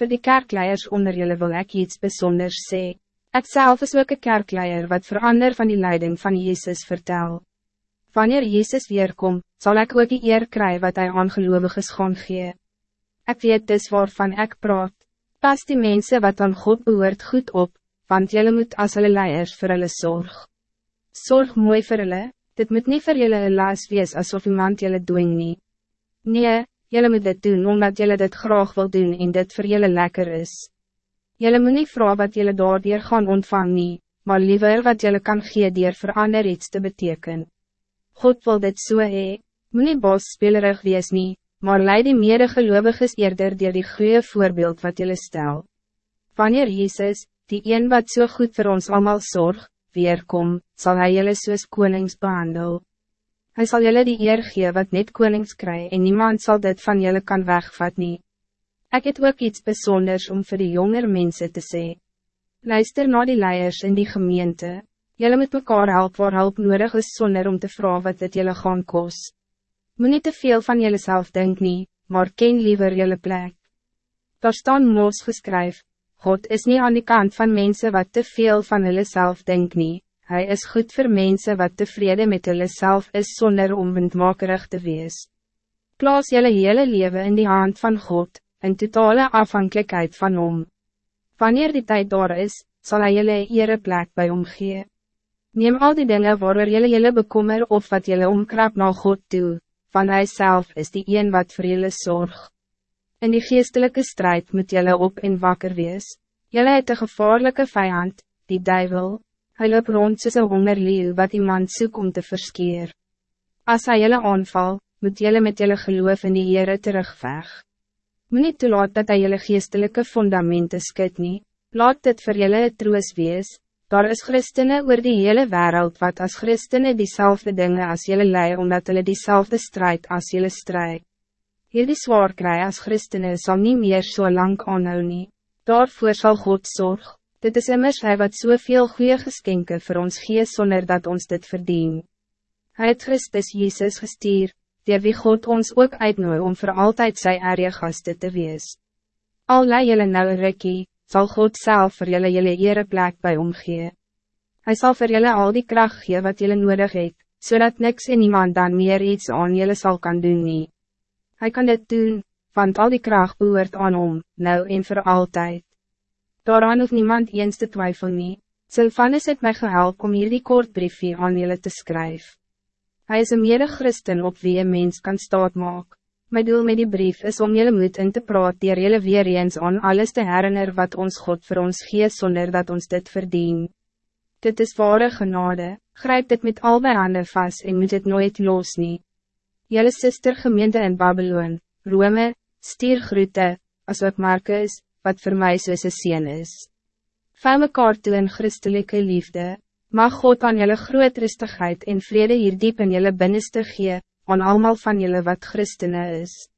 Voor die kerkleiers onder jullie wil ik iets bijzonders zeggen. Ik zelf is ook een kerkleier wat verander van die leiding van Jezus vertel. Wanneer Jezus weerkom, zal ik ook die eer krijgen wat hij ongeloovig is gaan gee. Ik weet dus waarvan ik praat. Pas die mensen wat aan God behoort goed op, want jullie moet als hulle leiers vir hulle zorg. Zorg mooi vir hulle, dit moet niet voor jullie een laas wees alsof iemand jullie doen nie. Nee, jullie moet dit doen omdat jullie dit graag wil doen en dit voor jullie lekker is. Jullie moet niet vragen wat jullie daardoor gaan ontvangen, maar liever wat jullie kan gee dier voor ander iets te betekenen. God wil dit so hee, moet nie bos spelerig wees nie, maar leid die mede geloviges eerder dier die goede voorbeeld wat jullie stel. Wanneer Jezus, die een wat zo so goed voor ons allemaal zorg, weerkom, zal hij jullie soos konings behandel. Hij zal jullie die eer gee wat net konings kry en niemand zal dit van jullie kan wegvat nie. Ik het ook iets bijzonders om voor de jonger mensen te zeggen. Luister naar die leiers in die gemeente. Jullie moet mekaar help waar hulp nodig is zonder om te vragen wat het jullie gaan kost. Moet niet te veel van jullie zelf denken, nie, maar ken liever jullie plek. Daar staan moos geskryf, God is niet aan de kant van mensen wat te veel van jullie zelf denken. Hij is goed voor mensen wat tevreden met jullie zelf is zonder om windmakerig te wees. Plaas jullie hele leven in die hand van God, in totale afhankelijkheid van Hom. Wanneer die tijd door is, zal Hij jullie ere plek bij Hom gee. Neem al die dingen waarover jullie jullie bekommer of wat jullie omkrap naar God toe, van Hij zelf is die een wat voor jullie zorg. In die geestelijke strijd moet jullie op en wakker wees. Jullie het een gevaarlijke vijand, die duivel. Hij loopt rond soos een hongerleeuw wat iemand zoekt om te verskeer. Als hij jullie aanval, moet jullie met jullie geloof in die Heere terugveg. Moet niet toelaat dat hij jullie geestelijke fundamenten skit nie. Laat dit jullie het troos wees. Daar is christenen oor die hele wereld wat als christenen diezelfde dingen als jullie lei omdat hulle diezelfde strijd als jullie strijd. Hierdie zwaar kry as christenen zal niet meer zo so lang aanhou nie. Daarvoor zal God zorg. Dit is immers hy wat soveel so goede geskenke voor ons gee zonder dat ons dit verdien. Hij het Christus Jezus gestuur, die wie God ons ook uitnooi om voor altijd zijn eigen gasten te wees. Al lei jylle nou rikkie, zal God zelf voor jullie jullie ere plek bij omgee. Hij zal voor jullie al die kracht gee wat jullie nodig het, zodat niks en niemand dan meer iets aan jullie zal kan doen nie. Hij kan dit doen, want al die kracht behoort aan om, nou en voor altijd. Daaraan hoeft niemand eens te twijfelen nie. Sylvanus het mij gehelp om hier die kort briefje aan jullie te schrijven. Hij is een mede christen op wie een mens kan staat maak. My doel met die brief is om jullie moed in te praat dier jullie weer eens aan alles te herinner wat ons God voor ons gee zonder dat ons dit verdien. Dit is ware genade, grijp dit met al bij handen vast en moet het nooit los nie. Jullie sister gemeente in Babylon, Rome, stier groete, as ook Marcus, wat voor mij soos een sien is. Vou mekaar toe in christelijke liefde, mag God aan jullie groot rustigheid en vrede hier diep in jullie binnenste gee, aan allemaal van jullie wat christenen is.